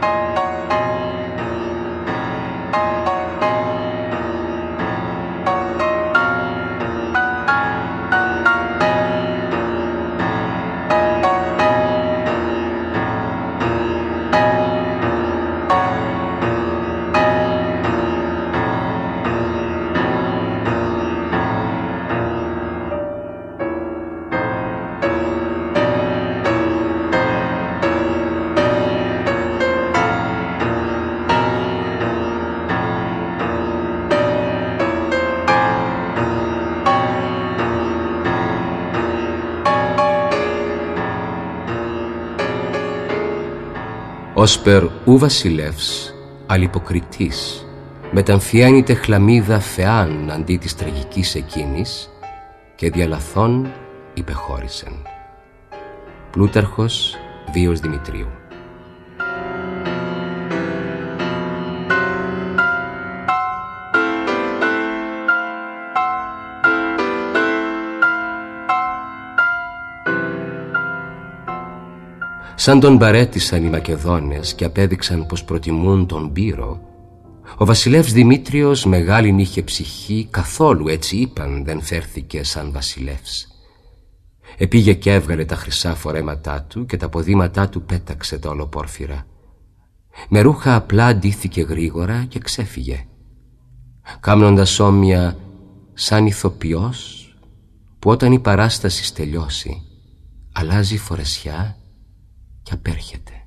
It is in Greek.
Bye. Όσπερ ου βασιλεύς, αλυποκριτής, μεταμφιάνεται χλαμίδα φεάν αντί της τραγικής εκείνης και διαλαθών υπεχώρησεν. Πλούταρχος Βίος Δημητρίου Σαν τον παρέτησαν οι Μακεδόνες και απέδειξαν πως προτιμούν τον Πύρο, ο βασιλεύς Δημήτριος μεγάλην είχε ψυχή, καθόλου έτσι είπαν δεν φέρθηκε σαν βασιλεύς. Επήγε και έβγαλε τα χρυσά φορέματά του και τα ποδήματά του πέταξε τα ολοπόρφυρα. Με ρούχα απλά αντίθηκε γρήγορα και ξέφυγε. Κάμνοντας όμοια σαν ηθοποιός που όταν η παράσταση τελειώσει αλλάζει φορεσιά και απέρχεται.